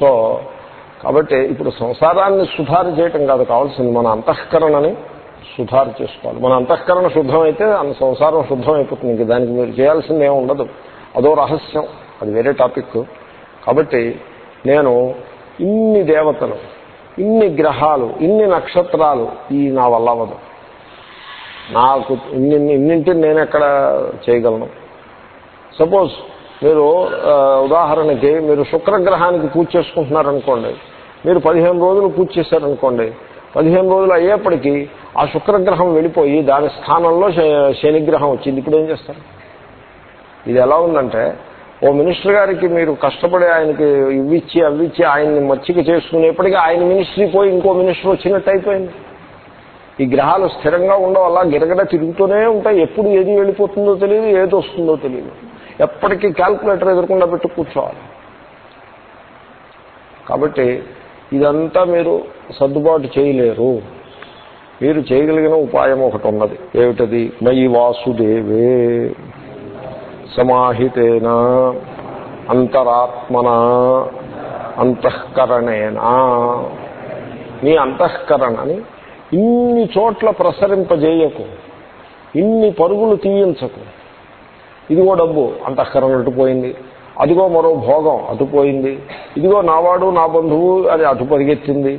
So కాబట్టి ఇప్పుడు సంసారాన్ని సుధారు చేయటం కాదు కావాల్సింది మన అంతఃకరణని సుధారు చేసుకోవాలి. మన అంతఃకరణ శుద్ధమైతే అన్న సంసారం శుద్ధం అయిపోతుంది ఇంక దానికి మీరు చేయాల్సింది ఏమి ఉండదు. అదో రహస్యం. అది వేరే టాపిక్. కాబట్టి నేను ఇన్ని దేవతలు ఇన్ని గ్రహాలు ఇన్ని నక్షత్రాలు ఈ నా వల్ల అవ్వదు. నాకు ఇన్ని ఇన్నింటిని నేను ఎక్కడ చేయగలను? సపోజ్ మీరు ఉదాహరణకి మీరు శుక్రగ్రహానికి పూజ చేసుకుంటున్నారనుకోండి మీరు పదిహేను రోజులు పూజ చేశారనుకోండి పదిహేను రోజులు అయ్యేప్పటికీ ఆ శుక్రగ్రహం వెళ్ళిపోయి దాని స్థానంలో శ- శనిగ్రహం వచ్చింది. ఇప్పుడు ఏం చేస్తారు? ఇది ఎలా ఉందంటే ఓ మినిస్టర్ గారికి మీరు కష్టపడి ఆయనకి ఇవ్విచ్చి అవ్విచ్చి ఆయన్ని మచ్చిక చేసుకునేప్పటికీ ఆయన మినిస్ట్రీ పోయి ఇంకో మినిస్టర్ వచ్చినట్టు అయిపోయింది. ఈ గ్రహాలు స్థిరంగా ఉండవు అలా గిరగడ తిరుగుతూనే ఉంటాయి. ఎప్పుడు ఏది వెళ్ళిపోతుందో తెలియదు ఏది వస్తుందో తెలియదు. ఎప్పటికీ క్యాల్కులేటర్ ఎదురకుండా పెట్టి కూర్చోవాలి. కాబట్టి ఇదంతా మీరు సర్దుబాటు చేయలేరు. మీరు చేయగలిగిన ఉపాయం ఒకటి ఉన్నది. ఏమిటది? మయి వాసుదేవే సమాహితేన అంతరాత్మన అంతఃకరణేనా. నీ అంతఃకరణని ఇన్ని చోట్ల ప్రసరింపజేయకు ఇన్ని పరుగులు తీయించకు ఇదిగో డబ్బు అంతఃకరణ అటుపోయింది అదిగో మరో భోగం అటుపోయింది ఇదిగో నావాడు నా బంధువు అది అటు పరిగెత్తింది.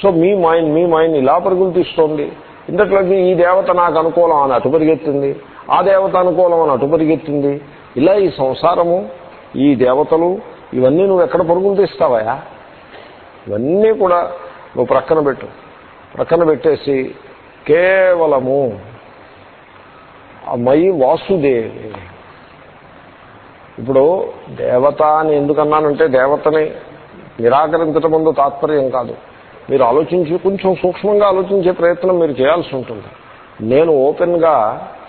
సో మీ మైండ్ మీ మైండ్ ఇలా పరుగులు తీస్తోంది ఇంతట్లోకి ఈ దేవత నాకు అనుకూలం అని అటు పరిగెత్తింది. ఆ దేవత అనుకూలం అని అటు పరిగెత్తింది. ఇలా ఈ సంసారము ఈ దేవతలు ఇవన్నీ నువ్వు ఎక్కడ పరుగులు తీస్తావయా ఇవన్నీ కూడా నువ్వు ప్రక్కన పెట్టు. ప్రక్కన పెట్టేసి కేవలము ఆ మయి వాసుదేవి. ఇప్పుడు దేవత అని ఎందుకన్నానంటే దేవతని నిరాకరించడం ముందు తాత్పర్యం కాదు. మీరు ఆలోచించి కొంచెం సూక్ష్మంగా ఆలోచించే ప్రయత్నం మీరు చేయాల్సి ఉంటుంది. నేను ఓపెన్గా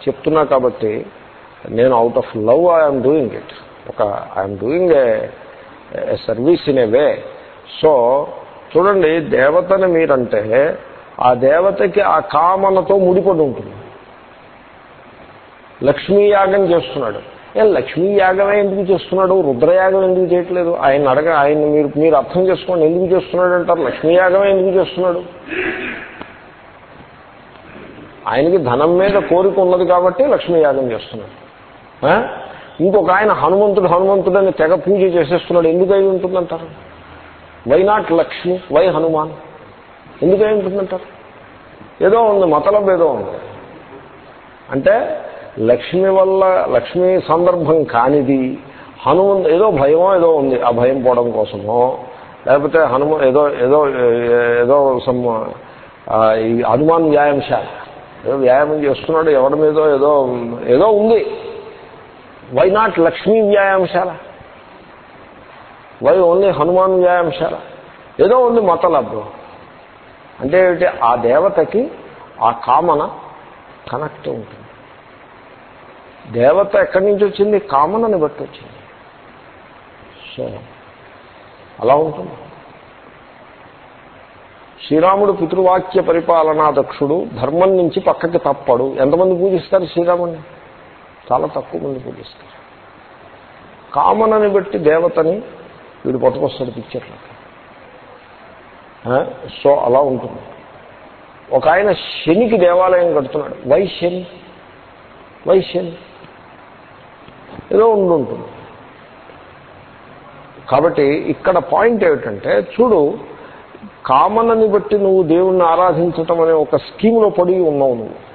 చెప్తున్నా కాబట్టి నేను out of love I'm doing it ఒక I'm doing a service in a way so చూడండి దేవతని మీరంటే ఆ దేవతకి ఆ కామనతో ముడిపడి ఉంటుంది. లక్ష్మీ యాగం చేస్తున్నాడు. లక్ష్మీ యాగమే ఎందుకు చేస్తున్నాడు? రుద్రయాగం ఎందుకు చేయట్లేదు? ఆయన అడగ ఆయన మీరు మీరు అర్థం చేసుకోండి. ఎందుకు చేస్తున్నాడు అంటారు? లక్ష్మీ యాగమే ఎందుకు చేస్తున్నాడు? ఆయనకి ధనం మీద కోరిక ఉన్నది కాబట్టి లక్ష్మీ యాగం చేస్తున్నాడు. ఆ? ఇంకొక ఆయన హనుమంతుడు హనుమంతుడు అని తెగ పూజ చేసేస్తున్నాడు. ఎందుకై ఉంటుందంటారు? Why not Lakshmi? Why Hanuman? ఎందుకై ఉంటుందంటారు? ఏదో ఉంది మతలం ఏదో ఉంది. అంటే లక్ష్మి వల్ల లక్ష్మీ సందర్భం కానిది హనుమంతు ఏదో భయమో ఏదో ఉంది ఆ భయం పోవడం కోసమో లేకపోతే హనుమ ఏదో ఏదో ఏదో సమ్ ఈ హనుమాన్ వ్యాయామశాల. ఏదో వ్యాయామం చేస్తున్నాడు ఎవరి మీదో ఏదో ఏదో ఉంది. వై నాట్ లక్ష్మీ వ్యాయామశాల? వై ఓన్లీ హనుమాన్ వ్యాయామశాల? ఏదో ఉంది మతలబ్బు అంటే ఏమిటి? ఆ దేవతకి ఆ కామన కనెక్ట్ ఉంటుంది. దేవత ఎక్కడి నుంచి వచ్చింది? కామనని బట్టి వచ్చింది. సో అలా ఉంటుంది. శ్రీరాముడు పితృవాక్య పరిపాలనా దక్షుడు ధర్మం నుంచి పక్కకి తప్పడు. ఎంతమంది పూజిస్తారు శ్రీరాముడిని చాలా తక్కువ మంది పూజిస్తారు. కామనని బట్టి దేవతని వీడు పట్టుకొస్తాడు పిక్చర్లో సో అలా ఉంటుంది. ఒక ఆయన శనికి దేవాలయం కడుతున్నాడు. వై శని? వై శని? ఏదో ఉండుంటుంది. కాబట్టి ఇక్కడ పాయింట్ ఏమిటంటే చూడు కామనని బట్టి నువ్వు దేవుణ్ణి ఆరాధించటం అనే ఒక స్కీమ్లో పడి ఉన్నావు నువ్వు.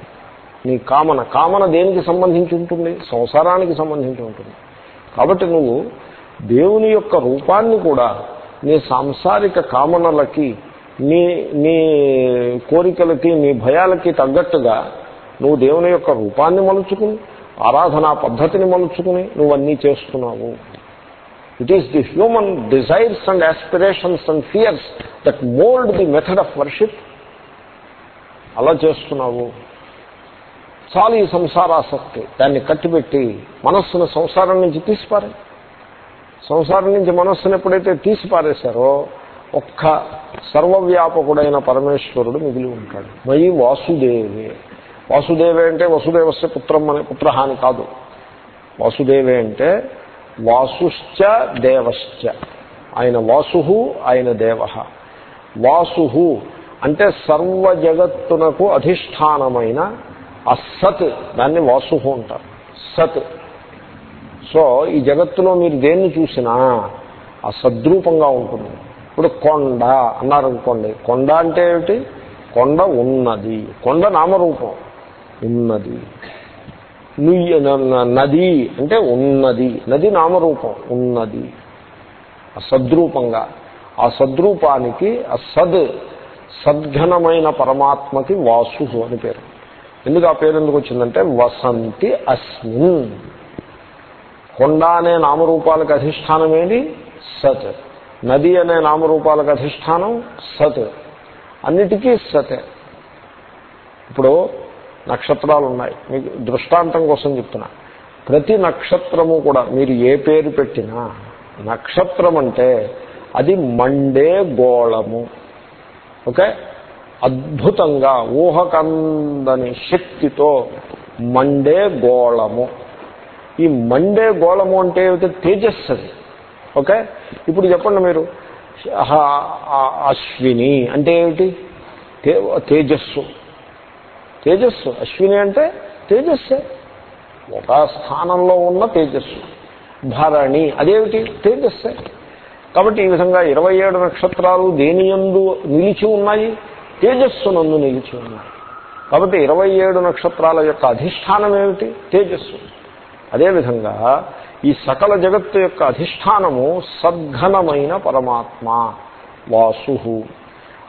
నీ కామన కామన దేనికి సంబంధించి ఉంటుంది? సంసారానికి సంబంధించి ఉంటుంది. కాబట్టి నువ్వు దేవుని యొక్క రూపాన్ని కూడా నీ సాంసారిక కామనలకి నీ నీ కోరికలకి నీ భయాలకి తగ్గట్టుగా నువ్వు దేవుని యొక్క రూపాన్ని మలుచుకుని ఆరాధనా పద్ధతిని మలుచుకుని నువ్వన్నీ చేస్తున్నావు. It is the human desires and aspirations and fears that mould the method of worship అలా చేస్తున్నావు. చాలు ఈ సంసారాసక్తి. దాన్ని కట్టిపెట్టి మనస్సును సంసారం నుంచి తీసిపారే. సంసారం నుంచి మనస్సును ఎప్పుడైతే తీసిపారేశారో ఒక్క సర్వవ్యాపకుడైన పరమేశ్వరుడు మిగిలి ఉంటాడు. మయి వాసుదేవి. వాసుదేవే అంటే వసుదేవస్య పుత్రం అనే పుత్రహాని కాదు. వాసుదేవే అంటే వాసుశ్చ దేవశ్చ. ఆయన వాసు ఆయన దేవ వాసు అంటే సర్వ జగత్తునకు అధిష్టానమైన అసత్ దాన్ని వాసు అంటారు. సత్. సో ఈ జగత్తులో మీరు దేన్ని చూసినా ఆ సద్రూపంగా ఉంటుంది. ఇప్పుడు కొండ అన్నారనుకోండి కొండ అంటే ఏమిటి? కొండ ఉన్నది. కొండ నామరూపం. ఉన్నది. నుయ్య నది అంటే ఉన్నది. నది నామరూపం ఉన్నది. ఆ సద్రూపంగా ఆ సద్రూపానికి ఆ సద్ సద్ఘనమైన పరమాత్మకి వాసు అని పేరు. ఎందుకు ఆ పేరు ఎందుకు వచ్చిందంటే వసంతి అస్మిన్. కొండ అనే నామరూపాలకు అధిష్టానం ఏంటి? సత్. నది అనే నామరూపాలకు అధిష్టానం సత్. అన్నిటికీ సతే. ఇప్పుడు నక్షత్రాలు ఉన్నాయి మీకు దృష్టాంతం కోసం చెప్తున్నా. ప్రతి నక్షత్రము కూడా మీరు ఏ పేరు పెట్టినా నక్షత్రం అంటే అది మండే గోళము. ఓకే? అద్భుతంగా ఊహకందని శక్తితో మండే గోళము. ఈ మండే గోళము అంటే ఏమిటి? తేజస్సు అది. ఓకే? ఇప్పుడు చెప్పండి మీరు. అశ్విని అంటే ఏమిటి? తేజస్సు. తేజస్సు. అశ్విని అంటే తేజస్సే. ఒక స్థానంలో ఉన్న తేజస్సు. భరణి అదేమిటి? తేజస్సే. కాబట్టి ఈ విధంగా ఇరవై ఏడు నక్షత్రాలు దేనియందు నిలిచి ఉన్నాయి? తేజస్సునందు నిలిచి ఉన్నాయి. కాబట్టి ఇరవై ఏడు నక్షత్రాల యొక్క అధిష్టానం ఏమిటి? తేజస్సు. అదేవిధంగా ఈ సకల జగత్తు యొక్క అధిష్టానము సద్ఘనమైన పరమాత్మ వాసు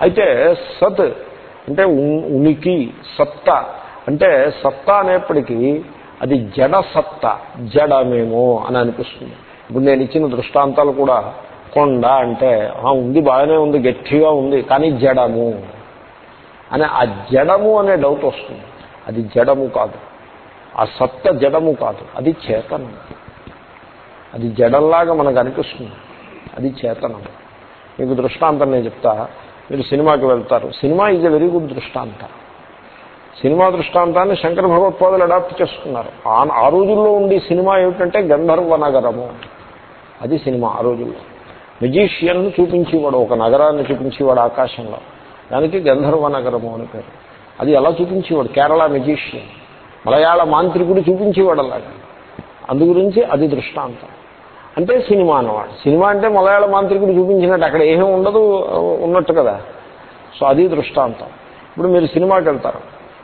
అయితే సత్ అంటే ఉనికి సత్త. అంటే సత్తా అనేప్పటికీ అది జడ సత్త. జడమేమో అని అనిపిస్తుంది. ఇప్పుడు నేను ఇచ్చిన దృష్టాంతాలు కూడా కొండ అంటే ఉంది బాగానే ఉంది గట్టిగా ఉంది కానీ జడము అని ఆ జడము అనే డౌట్ వస్తుంది. అది జడము కాదు. ఆ సత్త జడము కాదు. అది చేతనం. అది జడంలాగా మనకు అనిపిస్తుంది. అది చేతనం. మీకు దృష్టాంతం నేను చెప్తా. మీరు సినిమాకి వెళ్తారు. Cinema is a very good దృష్టాంత. Cinema దృష్టాంతాన్ని శంకర భగవత్పాదులు అడాప్ట్ చేస్తున్నారు ఆ రోజుల్లో ఉండే సినిమా ఏమిటంటే గంధర్వ నగరము. అది సినిమా ఆ రోజుల్లో. మెజీషియన్ను చూపించేవాడు ఒక నగరాన్ని చూపించేవాడు ఆకాశంలో. దానికి గంధర్వ నగరము అని పేరు. అది ఎలా చూపించేవాడు? కేరళ మెజీషియన్. మలయాళ మాంత్రికుడు చూపించేవాడు అలాగా. అందు గురించి అది దృష్టాంతం. అంటే సినిమా అన్నమాట. సినిమా అంటే మలయాళ మాంత్రికుడు చూపించినట్టు అక్కడ ఏమీ ఉండదు ఉన్నట్టు కదా. సో అది దృష్టాంతం. ఇప్పుడు మీరు సినిమాకి వెళ్తారు.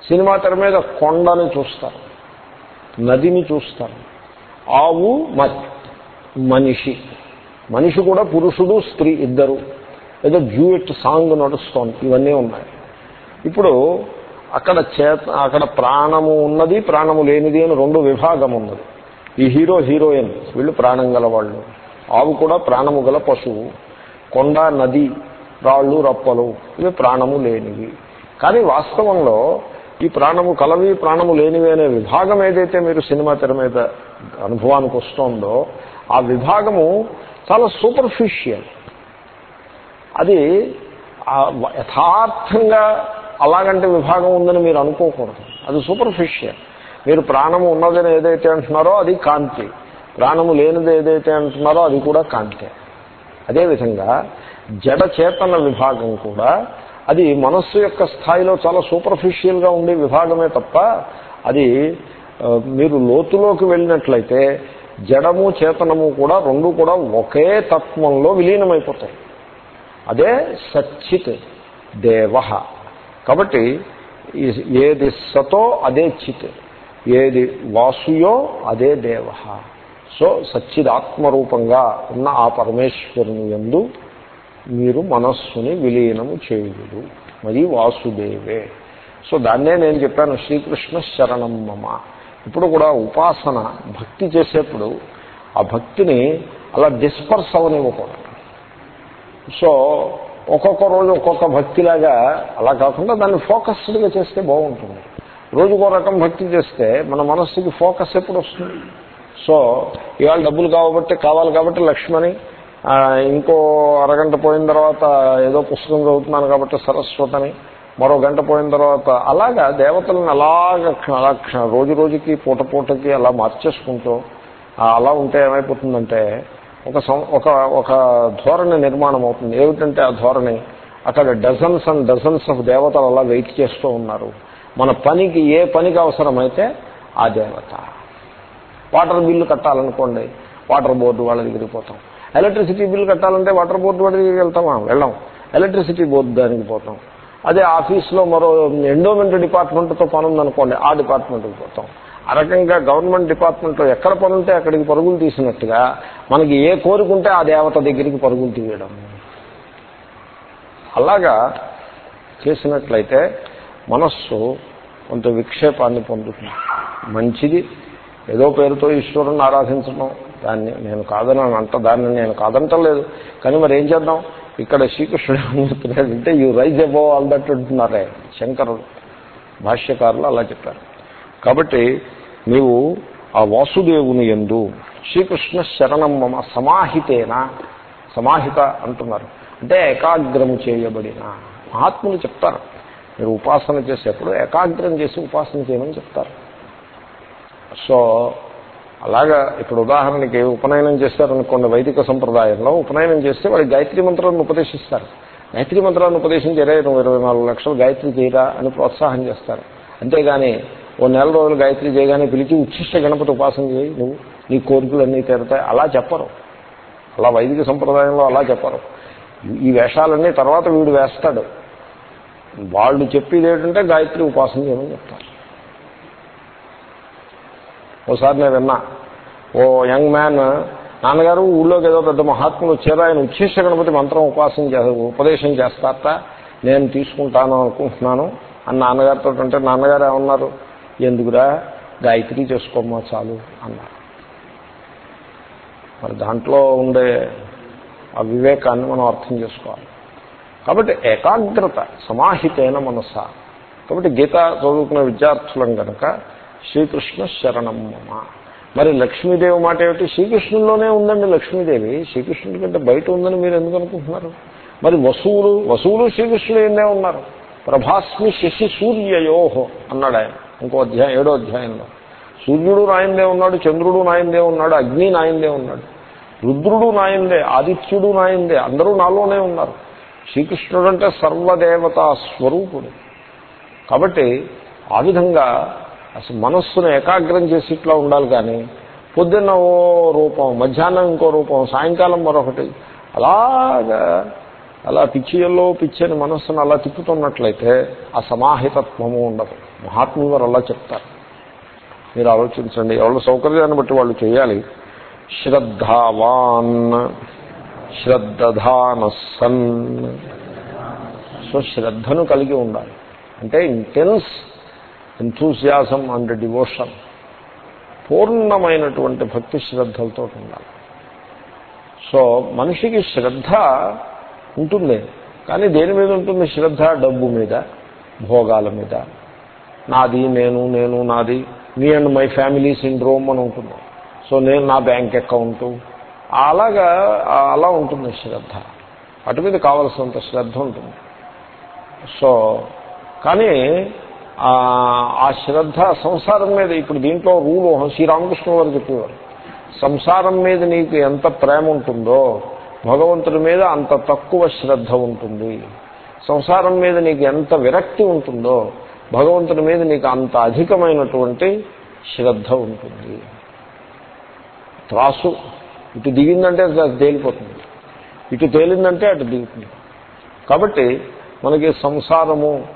సినిమా తెర మీద కొండని చూస్తారు. నదిని చూస్తారు. ఆవు మనిషి. మనిషి కూడా పురుషుడు స్త్రీ ఇద్దరు. ఏదో జ్యూయట్ సాంగ్ నడుస్తోంది. ఇవన్నీ ఉన్నాయి. ఇప్పుడు అక్కడ చేత అక్కడ ప్రాణము ఉన్నది ప్రాణము లేనిది అని రెండు విభాగం ఉన్నది ఈ హీరో హీరోయిన్ వీళ్ళు ప్రాణం గల వాళ్ళు. ఆవు కూడా ప్రాణము గల పశువు. కొండ నది రాళ్ళు రప్పలు ఇవి ప్రాణము లేనివి. కానీ వాస్తవంలో ఈ ప్రాణము కలవి ప్రాణము లేనివి అనే విభాగం ఏదైతే మీరు సినిమా తెర మీద అనుభవానికి వస్తుందో ఆ విభాగము చాలా సూపర్ఫిషియల్ అది యథార్థంగా అలాగంటే విభాగం ఉందని మీరు అనుకోకూడదు. అది సూపర్ఫిషియల్ మీరు ప్రాణము ఉన్నదని ఏదైతే అంటున్నారో అది కాంతి. ప్రాణము లేనిది ఏదైతే అంటున్నారో అది కూడా కాంతే. అదేవిధంగా జడ చేతన విభాగం కూడా అది మనస్సు యొక్క స్థాయిలో చాలా సూపర్ఫిషియల్గా ఉండే విభాగమే తప్ప అది మీరు లోతులోకి వెళ్ళినట్లయితే జడము చేతనము కూడా రెండు కూడా ఒకే తత్వంలో విలీనమైపోతాయి. అదే సచ్చిత్ దేవ. కాబట్టి ఏది సతో అదే చిత్. ఏది వాసుయో అదే దేవ. సో సచ్చిదాత్మరూపంగా ఉన్న ఆ పరమేశ్వరుని ఎందు మీరు మనస్సుని విలీనము చేయుడు మరి వాసుదేవే. సో దాన్నే నేను చెప్పాను శ్రీకృష్ణ శరణం మమ. ఇప్పుడు కూడా ఉపాసన భక్తి చేసేప్పుడు ఆ భక్తిని అలా డిస్పర్స్ అవనివ్వకూడదు సో ఒక్కొక్క రోజు ఒక్కొక్క భక్తిలాగా అలా కాకుండా దాన్ని ఫోకస్డ్గా చేస్తే బాగుంటుంది. రోజుకో రకం భక్తి చేస్తే మన మనస్సుకి ఫోకస్ ఎప్పుడు వస్తుంది? సో ఇవాళ డబ్బులు కాబట్టి కావాలి కాబట్టి లక్ష్మణి ఇంకో అరగంట పోయిన తర్వాత ఏదో పుస్తకం చదువుతున్నాను కాబట్టి సరస్వతని మరో గంట పోయిన తర్వాత అలాగా దేవతలను అలాగ అలా రోజు రోజుకి పూట పూటకి అలా మార్చేసుకుంటూ అలా ఉంటే ఏమైపోతుందంటే ఒక ఒక ఒక ధోరణి నిర్మాణం అవుతుంది. ఏమిటంటే ఆ ధోరణి అక్కడ డజన్స్ అండ్ డజన్స్ ఆఫ్ దేవతలు అలా వెయిట్ చేస్తూ ఉన్నారు. మన పనికి ఏ పనికి అవసరమైతే ఆ దేవత. వాటర్ బిల్లు కట్టాలనుకోండి వాటర్ బోర్డు వాళ్ళ దగ్గరికి పోతాం. ఎలక్ట్రిసిటీ బిల్లు కట్టాలంటే వాటర్ బోర్డు వాళ్ళ దగ్గరికి వెళ్తామా? వెళ్ళాం. ఎలక్ట్రిసిటీ బోర్డు దానికి పోతాం. అదే ఆఫీస్లో మరో ఎండోమెంట్ డిపార్ట్మెంట్తో పని ఉందనుకోండి ఆ డిపార్ట్మెంట్కి పోతాం. ఆ రకంగా గవర్నమెంట్ డిపార్ట్మెంట్లో ఎక్కడ పనుంటే అక్కడికి పరుగులు తీసినట్టుగా మనకి ఏ కోరుకుంటే ఆ దేవత దగ్గరికి పరుగులు తీయడం. అలాగా చేసినట్లయితే మనస్సు కొంత విక్షేపాన్ని పొందుతుంది. మంచిది. ఏదో పేరుతో ఈశ్వరుని ఆరాధించడం దాన్ని నేను కాదని అంట దాన్ని నేను కాదంటలేదు కానీ మరి ఏం చేద్దాం? ఇక్కడ శ్రీకృష్ణుడు ఏం చెప్తున్నాడంటే you rise above all that అంటున్నారే శంకరుడు భాష్యకారులు అలా చెప్పారు. కాబట్టి నీవు ఆ వాసుదేవుని ఎందు శ్రీకృష్ణ శరణం మమ సమాహితేన సమాహిత అంటున్నారు. అంటే ఏకాగ్రము చేయబడిన. మహాత్ములు చెప్తారు. మీరు ఉపాసన చేసేప్పుడు ఏకాగ్రం చేసి ఉపాసన చేయమని చెప్తారు. సో అలాగా ఇప్పుడు ఉదాహరణకి ఉపనయనం చేస్తారనుకోండి వైదిక సంప్రదాయంలో ఉపనయనం చేస్తే వాడి గాయత్రి మంత్రాలను ఉపదేశిస్తారు. గాయత్రి మంత్రాలను ఉపదేశించారే నువ్వు ఇరవై నాలుగు లక్షలు గాయత్రి చేయరా అని ప్రోత్సాహం చేస్తారు. అంతేగాని ఓ నెల రోజులు గాయత్రి చేయగానే పిలిచి ఉచ్చిష్ట గణపతి ఉపాసన చేయి నువ్వు నీ కోరికలు అన్నీ తీరుతాయి. అలా చెప్పరు. అలా వైదిక సంప్రదాయంలో అలా చెప్పరు. ఈ వేషాలన్నీ తర్వాత వీడు వేస్తాడు. వాళ్ళు చెప్పేది ఏంటంటే గాయత్రి ఉపాసన చేయమని చెప్తారు. ఓసారి నేను విన్నా. ఓ యంగ్ మ్యాన్ నాన్నగారు ఊళ్ళోకి ఏదో పెద్ద మహాత్ములు వచ్చారు. ఆయన ఉచ్చేష గణపతి మంత్రం ఉపాసన ఉపదేశం చేస్తారట. నేను తీసుకుంటాను అనుకుంటున్నాను అని నాన్నగారితో అంటే నాన్నగారు ఏమన్నారు? ఎందుకురా? గాయత్రి చేసుకోమా చాలు అన్నారు. మరి దాంట్లో ఉండే ఆ వివేకాన్ని మనం అర్థం చేసుకోవాలి. కాబట్టి ఏకాగ్రత సమాహితైన మనస. కాబట్టి గీత చదువుకునే విద్యార్థులం కనుక శ్రీకృష్ణ శరణం మమ. మరి లక్ష్మీదేవి మాట ఏమిటి? శ్రీకృష్ణుల్లోనే ఉందండి లక్ష్మీదేవి. శ్రీకృష్ణుడి కంటే బయట ఉందని మీరు ఎందుకు అనుకుంటున్నారు? మరి వసువులు వసువులు శ్రీకృష్ణుడు ఏందే ఉన్నారు. ప్రభాస్మి శశి సూర్యయోహో అన్నాడు ఆయన. ఇంకో అధ్యాయం ఏడో అధ్యాయంలో. సూర్యుడు నాయందే ఉన్నాడు చంద్రుడు నాయందే ఉన్నాడు అగ్ని నాయందే ఉన్నాడు రుద్రుడు నాయందే ఆదిత్యుడు నాయందే అందరూ నాలోనే ఉన్నారు. శ్రీకృష్ణుడు అంటే సర్వదేవతా స్వరూపుడు. కాబట్టి ఆ విధంగా అసలు మనస్సును ఏకాగ్రం చేసి ఇట్లా ఉండాలి కానీ పొద్దున్న ఓ రూపం మధ్యాహ్నం ఇంకో రూపం సాయంకాలం మరొకటి అలాగా అలా పిచ్చియల్లో పిచ్చని మనస్సును అలా తిప్పుతున్నట్లయితే ఆ సమాహితత్వము ఉండదు. మహాత్ములు వారు అలా చెప్తారు. మీరు ఆలోచించండి ఎవరి సౌకర్యాన్ని బట్టి వాళ్ళు చేయాలి. శ్రద్ధావాన్ శ్రద్ధాన సన్ సో శ్రద్ధను కలిగి ఉండాలి. అంటే ఇంటెన్స్ ఎంథూసియాజం అండ్ డివోషన్ పూర్ణమైనటువంటి భక్తి శ్రద్ధలతో ఉండాలి. సో మనిషికి శ్రద్ధ ఉంటుంది. కానీ దేని మీద ఉంటుంది? శ్రద్ధ డబ్బు మీద భోగాల మీద. నాది నేను నేను నాది me and my family syndrome అని ఉంటుంది. సో నేను నా బ్యాంక్ అకౌంటు అలాగా అలా ఉంటుంది శ్రద్ధ. అటు మీద కావలసినంత శ్రద్ధ ఉంటుంది. సో కానీ ఆ శ్రద్ధ సంసారం మీద ఇప్పుడు దీంట్లో రూలు శ్రీరామకృష్ణ వారు చెప్పేవారు. సంసారం మీద నీకు ఎంత ప్రేమ ఉంటుందో భగవంతుడి మీద అంత తక్కువ శ్రద్ధ ఉంటుంది. సంసారం మీద నీకు ఎంత విరక్తి ఉంటుందో భగవంతుడి మీద నీకు అంత అధికమైనటువంటి శ్రద్ధ ఉంటుంది. త్రాసు ఇటు దిగిందంటే అది తేలిపోతుంది. ఇటు తేలిందంటే అటు దిగుతుంది. కాబట్టి మనకి సంసారము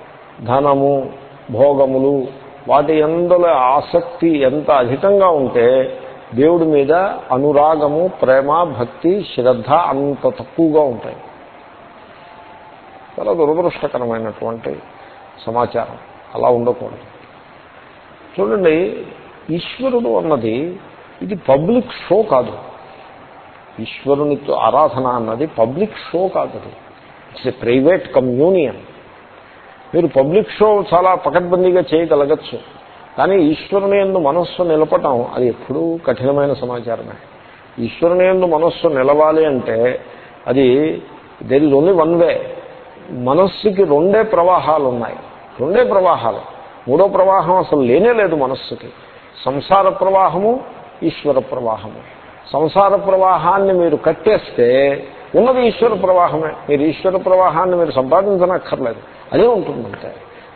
ధనము భోగములు వాటి ఎందులో ఆసక్తి ఎంత అధికంగా ఉంటే దేవుడి మీద అనురాగము ప్రేమ భక్తి శ్రద్ధ అంత తక్కువగా ఉంటాయి. చాలా దురదృష్టకరమైనటువంటి సమాచారం. అలా ఉండకూడదు. చూడండి ఈశ్వరుడు అన్నది ఇది పబ్లిక్ షో కాదు. ఈశ్వరునితో ఆరాధన అన్నది పబ్లిక్ షో కాదు ఇట్స్ ఎ ప్రైవేట్ కమ్యూనియన్ మీరు పబ్లిక్ షో చాలా పకడ్బందీగా చేయగలగచ్చు. కానీ ఈశ్వరుని ఎందు మనస్సు నిలపటం అది ఎప్పుడూ కఠినమైన సమాచారమే. ఈశ్వరుని ఎందు మనస్సు నిలవాలి అంటే అది there is only one way మనస్సుకి రెండే ప్రవాహాలు ఉన్నాయి రెండే ప్రవాహాలు. మూడో ప్రవాహం అసలు లేనే లేదు మనస్సుకి. సంసార ప్రవాహము ఈశ్వర ప్రవాహము. సంసార ప్రవాహాన్ని మీరు కట్టేస్తే ఉన్నది ఈశ్వర ప్రవాహమే. మీరు ఈశ్వర ప్రవాహాన్ని మీరు సంపాదించనక్కర్లేదు. అదే ఉంటుందంటే.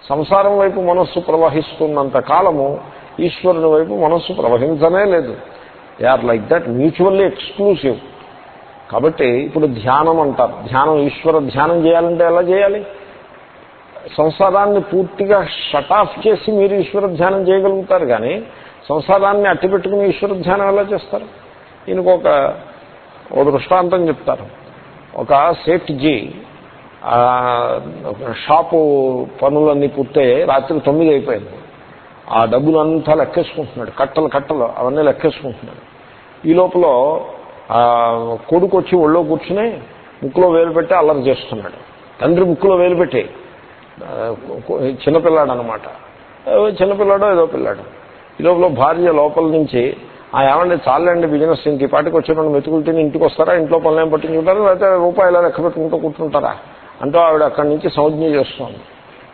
సంసారం వైపు మనస్సు ప్రవహిస్తున్నంత కాలము ఈశ్వరుని వైపు మనస్సు ప్రవహించనే లేదు. They are like that mutually exclusive కాబట్టి ఇప్పుడు ధ్యానం అంటారు. ధ్యానం ఈశ్వర ధ్యానం చేయాలంటే ఎలా చేయాలి? సంసారాన్ని పూర్తిగా షట్ ఆఫ్ చేసి మీరు ఈశ్వర ధ్యానం చేయగలుగుతారు కానీ సంసారాన్ని అట్టిపెట్టుకుని ఈశ్వర ధ్యానం ఎలా చేస్తారు? దీనికి ఒక ఓ దృష్టాంతం చెప్తారు. ఒక సేట్ జీ షాపు పనులన్నీ పూర్తయ్యాయి రాత్రి తొమ్మిది అయిపోయింది. ఆ డబ్బులంతా లెక్కేసుకుంటున్నాడు. కట్టలు కట్టలు అవన్నీ లెక్కేసుకుంటున్నాడు. ఈ లోపల కొడుకు వచ్చి ఒళ్ళో కూర్చుని ముక్కులో వేలు పెట్టి అల్లరి చేస్తున్నాడు. తండ్రి ముక్కులో వేలు పెట్టి చిన్నపిల్లాడు అనమాట చిన్నపిల్లాడో ఏదో పిల్లాడు. ఈ లోపల భార్య లోపల నుంచి ఆ ఏమండి చాలండి బిజినెస్ ఇంక ఈ పాటికి వచ్చిన మెతుకులు తిని ఇంటికి వస్తారా? ఇంట్లో పనులు ఏం పట్టించుకుంటారా లేకపోతే రూపాయలు లెక్క పెట్టుకుంటూ కూర్చుంటారా? అంటూ ఆవిడ అక్కడి నుంచి సంజ్ఞ చేస్తోంది.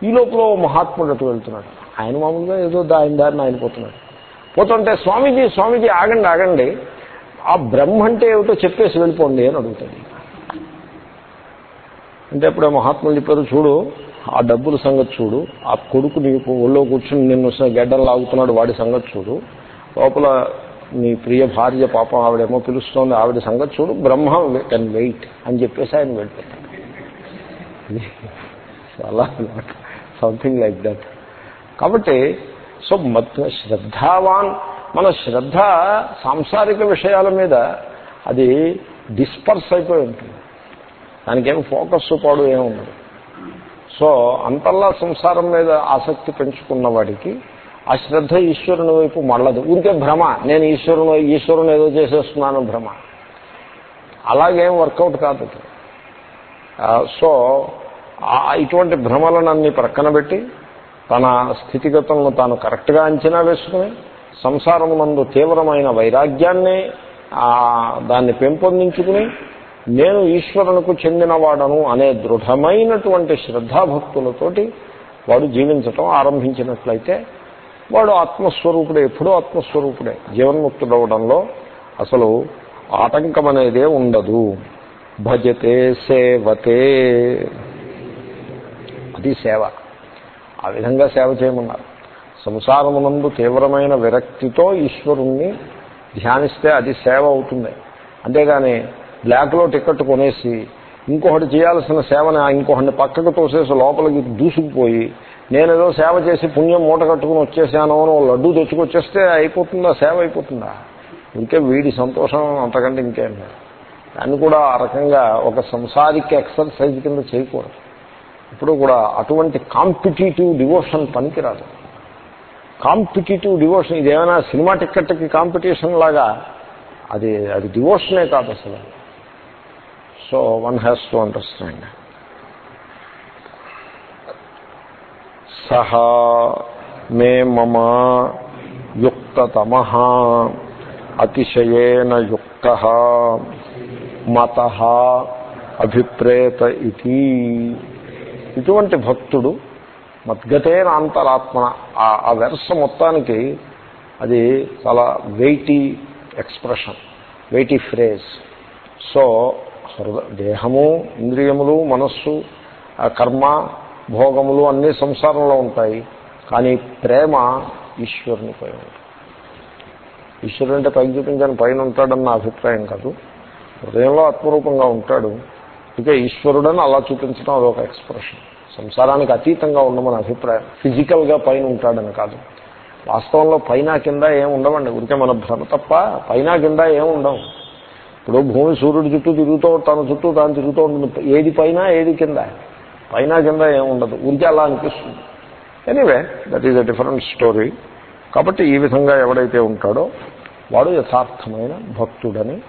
ఈ లోపల ఓ మహాత్ముడు అటు వెళ్తున్నాడు. ఆయన మామూలుగా ఏదో దాని దారిని ఆయన పోతున్నాడు. పోతుంటే స్వామీజీ స్వామీజీ ఆగండి ఆగండి. ఆ బ్రహ్మ అంటే ఏమిటో చెప్పేసి వెళ్ళిపోండి అని అడుగుతాడు. అంటే అప్పుడే ఆ మహాత్ములు చెప్పారు చూడు ఆ డబ్బుల సంగతి చూడు. ఆ కొడుకు నీకు ఒళ్ళో కూర్చుని నిన్ను గడ్డలు లాగుతున్నాడు వాడి సంగతి చూడు. లోపల నీ ప్రియ భార్య పాపం ఆవిడేమో పిలుస్తోంది ఆవిడ సంగతి చూడు బ్రహ్మ కెన్ వెయిట్ అని చెప్పేసి ఆయన వెళ్ళిపోతాడు చాలా సంథింగ్ లైక్ దట్ కాబట్టి సో మత్ శ్రద్ధావాన్ మన శ్రద్ధ సాంసారిక విషయాల మీద అది డిస్పర్స్ అయిపోయి ఉంటుంది. దానికేం ఫోకస్ పాడు ఏమి ఉండదు సో అంతల్లా సంసారం మీద ఆసక్తి పెంచుకున్న వాడికి ఆ శ్రద్ధ ఈశ్వరుని వైపు మళ్ళదు. ఊరికే భ్రమ. నేను ఈశ్వరుని ఈశ్వరుని ఏదో చేసేస్తున్నాను భ్రమ. అలాగేం వర్కౌట్ కాదు సో ఇటువంటి భ్రమలనన్నీ ప్రక్కన పెట్టి తన స్థితిగతులను తాను కరెక్ట్గా అంచనా వేసుకుని సంసారం మందు తీవ్రమైన వైరాగ్యాన్ని దాన్ని పెంపొందించుకుని నేను ఈశ్వరునికి చెందినవాడను అనే దృఢమైనటువంటి శ్రద్ధాభక్తులతోటి వాడు జీవించటం ఆరంభించినట్లయితే వాడు ఆత్మస్వరూపుడే ఎప్పుడూ ఆత్మస్వరూపుడే. జీవన్ముక్తుడవడంలో అసలు ఆటంకం అనేదే ఉండదు. భజతే సేవతే. అది సేవ. ఆ విధంగా సేవ చేయమన్నారు. సంసారమునందు తీవ్రమైన విరక్తితో ఈశ్వరుణ్ణి ధ్యానిస్తే అది సేవ అవుతుంది. అంతేగాని బ్లాక్లో టికెట్ కొనేసి ఇంకొకటి చేయాల్సిన సేవని ఇంకొకటిని పక్కకు తోసేసి లోపలికి దూసుకుపోయి నేనేదో సేవ చేసి పుణ్యం మూట కట్టుకుని వచ్చేసాను అని లడ్డూ లడ్డు తెచ్చుకొచ్చేస్తే అయిపోతుందా? సేవ అయిపోతుందా? ఇంకే వీడి సంతోషం అంతకంటే ఇంకేం లేదు. దాన్ని కూడా ఆ రకంగా ఒక సంసారిక ఎక్సర్సైజ్ కింద చేయకూడదు. ఇప్పుడు కూడా అటువంటి కాంపిటేటివ్ డివోషన్ పనికిరాదు. కాంపిటేటివ్ డివోషన్ ఇదేమైనా సినిమా టిక్కెట్కి కాంపిటీషన్ లాగా అది అది డివోషనే కాదు అసలు. So one has to understand. సహా మే మమ యుక్తతమ అతిశయేన యుక్త మత అభిప్రేత ఇది ఇటువంటి భక్తుడు మద్గతేన అంతరాత్మన. ఆ- ఆ వెర్స మొత్తానికి అది చాలా weighty expression weighty phrase. So హృద దేహము ఇంద్రియములు మనస్సు కర్మ భోగములు అన్నీ సంసారంలో ఉంటాయి. కానీ ప్రేమ ఈశ్వరునిపై ఉంటుంది. ఈశ్వరుడు అంటే పైకి చూపించాను పైన ఉంటాడన్న నా అభిప్రాయం కాదు. హృదయంలో ఆత్మరూపంగా ఉంటాడు. ఇక ఈశ్వరుడని అలా చూపించడం అదొక ఎక్స్ప్రెషన్ సంసారానికి అతీతంగా ఉండమని అభిప్రాయం. ఫిజికల్గా పైన ఉంటాడని కాదు. వాస్తవంలో పైన కింద ఏం ఉండవండి. ఉంటే మన భ్రమ తప్ప పైన కింద ఏం ఉండవు. ఇప్పుడు భూమి సూర్యుడు చుట్టూ తిరుగుతూ తన చుట్టూ తాను తిరుగుతూ ఉంటుంది. ఏది పైన ఏది కింద? పైన కింద ఏం ఉండదు ఊరికే అలా అనిపిస్తుంది. Anyway that is a different story కాబట్టి ఈ విధంగా ఎవడైతే ఉంటాడో వాడు యథార్థమైన భక్తుడని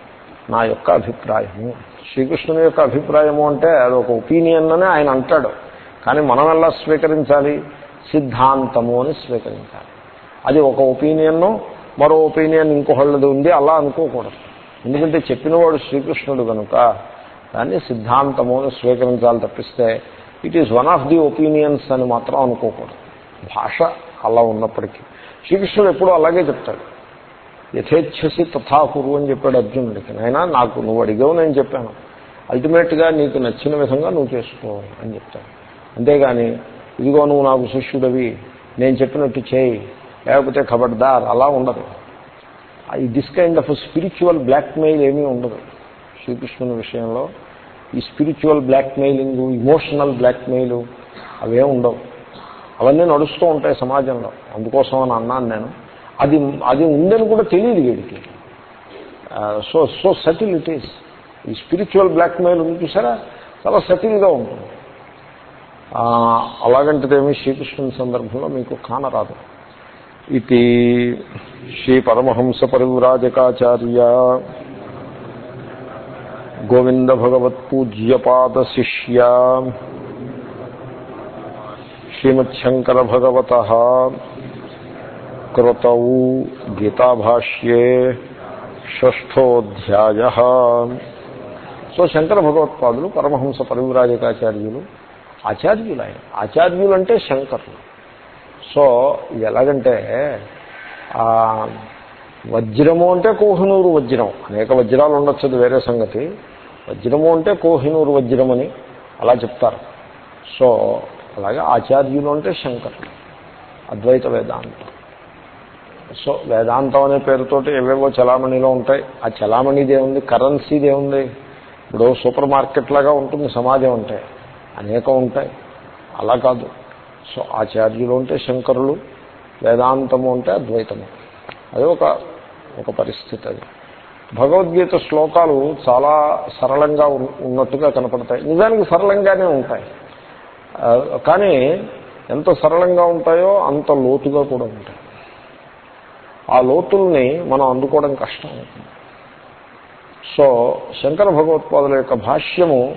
నా యొక్క అభిప్రాయము. శ్రీకృష్ణుని యొక్క అభిప్రాయము అంటే అదొక ఒపీనియన్ అని ఆయన అంటాడు. కానీ మనం ఎలా స్వీకరించాలి? సిద్ధాంతము అని స్వీకరించాలి. అది ఒక ఒపీనియన్ మరో ఒపీనియన్ ఇంకొకళ్ళది ఉంది అలా అనుకోకూడదు. ఎందుకంటే చెప్పినవాడు శ్రీకృష్ణుడు కనుక దాన్ని సిద్ధాంతము అని స్వీకరించాలి తప్పిస్తే it is one of the opinions అని మాత్రం అనుకోకూడదు. భాష అలా ఉన్నప్పటికీ. శ్రీకృష్ణుడు ఎప్పుడూ అలాగే చెప్తాడు. యథేచ్ఛసి తథాకురు అని చెప్పాడు అర్జునుడికి. నాయన నాకు నువ్వు అడిగావు నేను చెప్పాను. అల్టిమేట్గా నీకు నచ్చిన విధంగా నువ్వు చేసుకో అని చెప్తాను అంతేగాని ఇదిగో నువ్వు నాకు శిష్యుడవి నేను చెప్పినట్టు చేయి లేకపోతే ఖబర్దార్ అలా ఉండదు. ఈ this kind of spiritual blackmail ఏమీ ఉండదు. శ్రీకృష్ణుని విషయంలో ఈ స్పిరిచువల్ బ్లాక్మెయిలింగ్ ఇమోషనల్ బ్లాక్మెయిల్ అవే ఉండవు. అవన్నీ నడుస్తూ ఉంటాయి సమాజంలో. అందుకోసం అని అన్నాను నేను. అది అది ఉందని కూడా తెలియదు వీడికి. So so subtle it is ఈ స్పిరిచువల్ బ్లాక్మెయిల్ ఉంది చూసారా? చాలా సటిల్గా ఉంటుంది. అలాగంటిదేమీ శ్రీకృష్ణుని సందర్భంలో మీకు కానరాదు. ఇది శ్రీ పరమహంస పరివ్రాజకాచార్య. గోవింద భగవత్పూజ్యపాద శిష్య శ్రీమచ్చంకర భగవత కృతౌ గీతాభాష్యే షష్ఠోధ్యాయ సో శంకర భగవత్పాదులు పరమహంస పరివిరాజకాచార్యులు ఆచార్యులు ఆయన ఆచార్యులు అంటే శంకరులు. సో ఇది ఎలాగంటే వజ్రము అంటే కోహనూరు వజ్రం అనేక వజ్రాలు ఉండొచ్చు అది వేరే సంగతి. వజ్రము అంటే కోహినూరు వజ్రం అని అలా చెప్తారు. సో అలాగే ఆచార్యులు అంటే శంకరులు అద్వైత వేదాంతం. సో వేదాంతం అనే పేరుతోటి ఏవేవో చలామణిలో ఉంటాయి. ఆ చలామణిదే ఉంది కరెన్సీదే ఉంది ఇప్పుడు సూపర్ మార్కెట్ లాగా ఉంటుంది సమాజం ఉంటాయి. అనేకం ఉంటాయి. అలా కాదు. సో ఆచార్యులు అంటే శంకరులు వేదాంతము అంటే అద్వైతము. అది ఒక ఒక పరిస్థితి అది. భగవద్గీత శ్లోకాలు చాలా సరళంగా ఉన్నట్టుగా కనపడతాయి. నిజానికి సరళంగానే ఉంటాయి. కానీ ఎంత సరళంగా ఉంటాయో అంత లోతుగా కూడా ఉంటాయి. ఆ లోతుల్ని మనం అందుకోవడం కష్టం అవుతుంది. సో శంకర భగవత్పాదుల యొక్క భాష్యము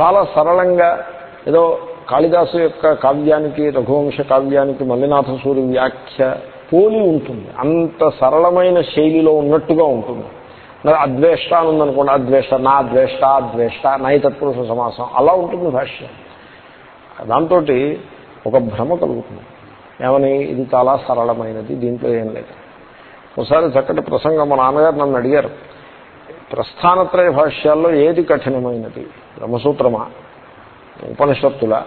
చాలా సరళంగా ఏదో కాళిదాసు యొక్క కావ్యానికి రఘువంశ కావ్యానికి మల్లినాథ సూరి వ్యాఖ్య పోలి ఉంటుంది. అంత సరళమైన శైలిలో ఉన్నట్టుగా ఉంటుంది. అద్వేష్ట అని ఉందనుకోండి అద్వేష్ట నా ద్వేష్ట అద్వేష్ట నై తత్పురుష సమాసం అలా ఉంటుంది భాష్యం. దాంతో ఒక భ్రమ కలుగుతుంది. ఏమని? ఇది చాలా సరళమైనది దీంట్లో ఏం లేదు. ఒకసారి చక్కటి ప్రసంగం మా నాన్నగారు నన్ను అడిగారు. ప్రస్థానత్రయ భాష్యాల్లో ఏది కఠినమైనది? బ్రహ్మసూత్రమా? ఉపనిషత్తుల?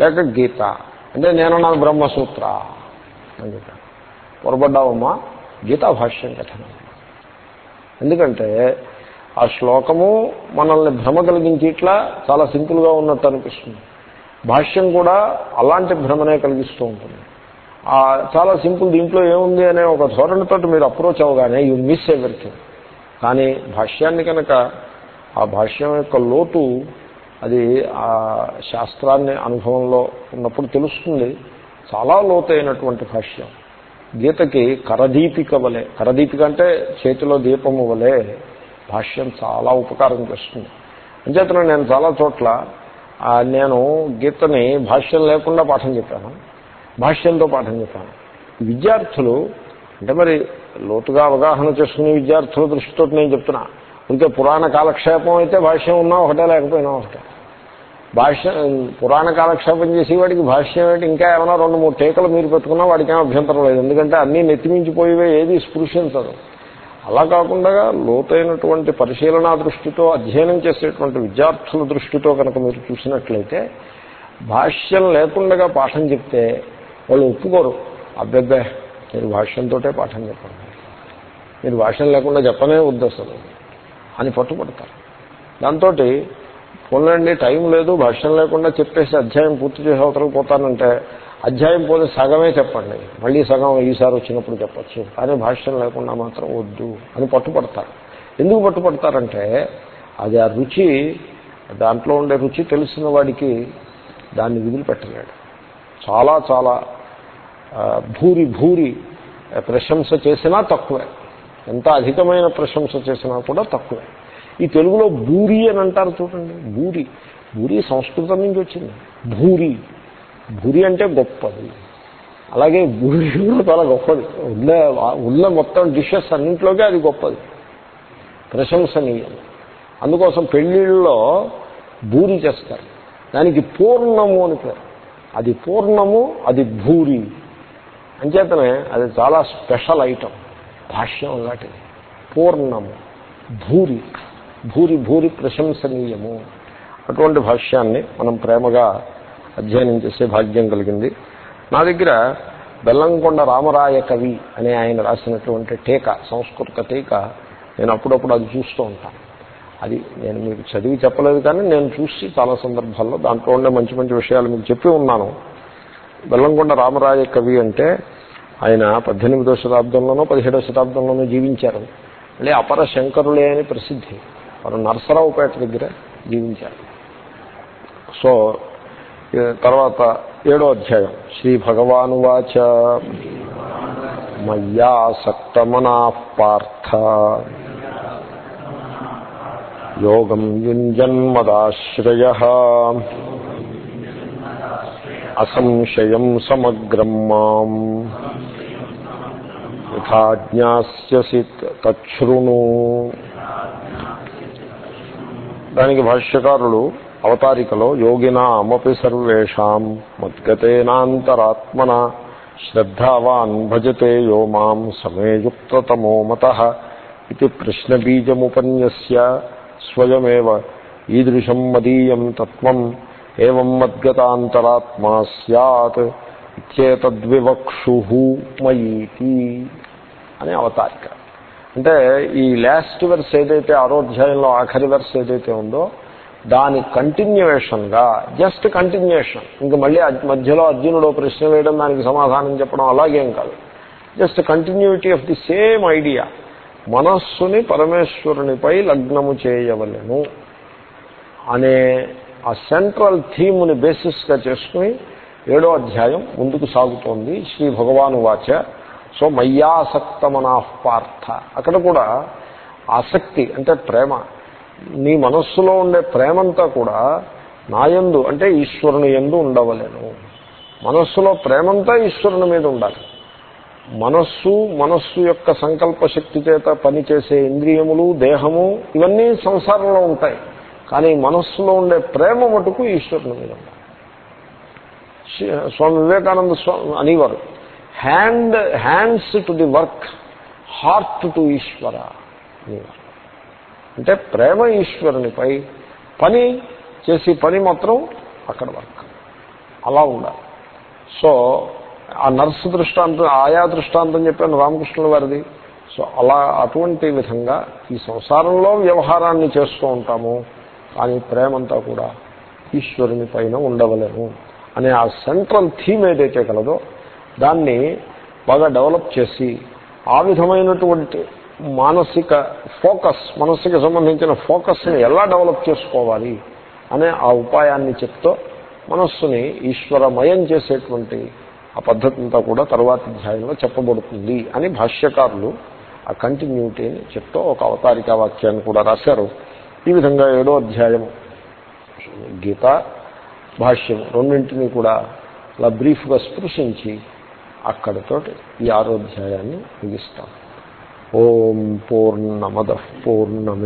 లేక గీత? అంటే నేను నా బ్రహ్మసూత్ర అని చెప్పాను పొరబడ్డావమ్మా గీతా భాష్యం కఠినం ఎందుకంటే ఆ శ్లోకము మనల్ని భ్రమ కలిగించేట్లా చాలా సింపుల్గా ఉన్నట్టు అనిపిస్తుంది. భాష్యం కూడా అలాంటి భ్రమనే కలిగిస్తూ ఉంటుంది. చాలా సింపుల్ దీంట్లో ఏముంది అనే ఒక ధోరణితో మీరు అప్రోచ్ అవగానే యూ మిస్ ఎవరిథింగ్. కానీ భాష్యాన్ని కనుక ఆ భాష్యం యొక్క లోటు అది ఆ శాస్త్రాన్ని అనుభవంలో ఉన్నప్పుడు తెలుస్తుంది. చాలా లోతైనటువంటి భాష్యం. గీతకి కరదీపిక వలె కరదీపిక అంటే చేతిలో దీపము వలె భాష్యం చాలా ఉపకారం చేస్తుంది. అంచేతన నేను చాలా చోట్ల నేను గీతని భాష్యం లేకుండా పాఠం చెప్పాను భాష్యంతో పాఠం చెప్పాను. విద్యార్థులు అంటే మరి లోతుగా అవగాహన చేసుకునే విద్యార్థుల దృష్టితో నేను చెప్తున్నా ఇంకే పురాణ కాలక్షేపం అయితే భాష్యం ఉన్నా ఒకటే లేకపోయినా ఒకటే. భాష్యం పురాణ కాలక్షేపం చేసేవాడికి భాష్యం ఏంటి ఇంకా ఏమైనా రెండు మూడు టీకలు మీరు పెట్టుకున్నా వాడికి ఏమో అభ్యంతరం లేదు. ఎందుకంటే అన్నీ నెత్తిమించిపోయేవే ఏది స్పృశించదు. అలా కాకుండా లోతైనటువంటి పరిశీలనా దృష్టితో అధ్యయనం చేసేటువంటి విద్యార్థుల దృష్టితో కనుక మీరు చూసినట్లయితే భాష్యం లేకుండా పాఠం చెప్తే వాళ్ళు ఒప్పుకోరు. అబ్బెబ్బే మీరు భాష్యంతో పాఠం చెప్పండి. మీరు భాష్యం లేకుండా చెప్పనే వద్దు అసలు. అని పట్టుబడతారు. దాంతో పోలండి టైం లేదు భాష్యం లేకుండా చెప్పేసి అధ్యాయం పూర్తి చేసి అవతలకు పోతానంటే అధ్యాయం పోతే సగమే చెప్పండి. మళ్ళీ సగం ఈసారి వచ్చినప్పుడు చెప్పచ్చు. కానీ భాష్యం లేకుండా మాత్రం వద్దు అని పట్టుపడతారు. ఎందుకు పట్టుపడతారంటే అది ఆ రుచి దాంట్లో ఉండే రుచి తెలిసిన వాడికి దాన్ని విదిలిపెట్టలేడు. చాలా చాలా భూరి భూరి ప్రశంస చేసినా తక్కువే. ఎంత అధికమైన ప్రశంస చేసినా కూడా తక్కువే. ఈ తెలుగులో బూరి అని అంటారు చూడండి. బూరి. బూరి సంస్కృతం నుంచి వచ్చింది. భూరి భూరి అంటే గొప్పది. అలాగే బూరి కూడా చాలా గొప్పది. ఉన్న ఉన్న మొత్తం డిషెస్ అన్నింటిలోకి అది గొప్పది. ప్రశంసనీయం. అందుకోసం పెళ్ళిళ్ళలో బూరి చేస్తారు. దానికి పూర్ణము అని పేరు. అది పూర్ణము అది భూరి అంచేతనే అది చాలా స్పెషల్ ఐటమ్. భాష్యం అలాంటిది పూర్ణము. భూరి భూరి భూరి ప్రశంసనీయము అటువంటి భాష్యాన్ని మనం ప్రేమగా అధ్యయనం చేసే భాగ్యం కలిగింది. నా దగ్గర బెల్లంకొండ రామరాయ కవి అనే ఆయన రాసినటువంటి టీక సంస్కృత టీక నేను అప్పుడప్పుడు అది చూస్తూ ఉంటాను. అది నేను మీకు చదివి చెప్పలేదు కానీ నేను చూసి చాలా సందర్భాల్లో దాంట్లో ఉండే మంచి మంచి విషయాలు మీకు చెప్పి ఉన్నాను. బెల్లంకొండ రామరాయ కవి అంటే ఆయన పద్దెనిమిదో శతాబ్దంలోనో పదిహేడో శతాబ్దంలోనో జీవించారు. మళ్ళీ అపర శంకరులే అని ప్రసిద్ధి. వారు నర్సరావుపేట దగ్గర జీవించారు. సో తర్వాత ఏడో అధ్యాయం. శ్రీ భగవానువాచ మయ్యా సక్తమనా పార్థ. యోగం యుంజన్మదాశ్రయ. అసంశయం సమగ్రం మాం. యథా జ్ఞాస్యసి దానికి భాష్యకారులు అవతారికలో యోగినామపి సర్వేషాం మద్గతేనాంతరాత్మన శ్రద్ధావాన్ భజతే యో మాం సమేయుక్తతమో మత ఇది ప్రశ్నబీజముపన్యస్య స్వయమేవ ఈదృశం మదీయం తత్వం ఏం మద్గతాంతరాత్మా సత్ ఇచ్చేతద్వివక్షు మయీతి అనే అవతారిక. అంటే ఈ లాస్ట్ వెర్స్ ఏదైతే ఆరోధ్యాయంలో ఆఖరి వెర్స్ ఏదైతే ఉందో దాని కంటిన్యూయేషన్గా జస్ట్ కంటిన్యూషన్ ఇంక మళ్ళీ మధ్యలో అర్జునుడు ప్రశ్న వేయడం దానికి సమాధానం చెప్పడం అలాగేం కాదు. Just continuity of the same idea మనస్సుని పరమేశ్వరునిపై లగ్నము చేయవలను అనే ఆ సెంట్రల్ థీమ్ని బేసిస్గా చేసుకుని ఏడో అధ్యాయం ముందుకు సాగుతోంది. శ్రీ భగవాను వాచ సో మయ్యాసక్తమనా పార్థ. అక్కడ కూడా ఆసక్తి అంటే ప్రేమ. నీ మనస్సులో ఉండే ప్రేమంతా కూడా నాయందు అంటే ఈశ్వరుని ఎందు ఉండవలేను. మనస్సులో ప్రేమంతా ఈశ్వరుని మీద ఉండాలి. మనస్సు మనస్సు యొక్క సంకల్ప శక్తి చేత పనిచేసే ఇంద్రియములు దేహము ఇవన్నీ సంసారంలో ఉంటాయి. కానీ మనస్సులో ఉండే ప్రేమ మటుకు ఈశ్వరుని మీద ఉండాలి. స్వామి వివేకానంద స్వామి అనేవారు. Hand hands to the work heart to Ishwara అంటే ప్రేమ ఈశ్వరునిపై పని చేసి పని మాత్రం అక్కడ వర్క్ అలా ఉండాలి. సో ఆ నర్సు దృష్టాంతం ఆయా దృష్టాంతం చెప్పాను రామకృష్ణుల వారిది. సో అలా అటువంటి విధంగా ఈ సంసారంలో వ్యవహారాన్ని చేస్తూ ఉంటాము. కానీ ప్రేమంతా కూడా ఈశ్వరుని పైన ఉండవలేము. అనే ఆ సెంట్రల్ థీమ్ ఏదైతే కలదో దాన్ని బాగా డెవలప్ చేసి ఆ విధమైనటువంటి మానసిక ఫోకస్ మనస్సుకి సంబంధించిన ఫోకస్ని ఎలా డెవలప్ చేసుకోవాలి అనే ఆ ఉపాయాన్ని చెప్తూ మనస్సుని ఈశ్వరమయం చేసేటువంటి ఆ పద్ధతి అంతా కూడా తరువాతి అధ్యాయంలో చెప్పబడుతుంది అని భాష్యకారులు ఆ కంటిన్యూటీని చెప్తూ ఒక అవతారికా వాక్యాన్ని కూడా రాశారు. ఈ విధంగా ఏడో అధ్యాయం గీత భాష్యం రెండింటినీ కూడా అలా బ్రీఫ్గా స్పృశించి అక్కడితోటి ఈ ఆరోధ్యాయాన్ని ముగిస్తాం. ఓం పూర్ణమద పూర్ణమి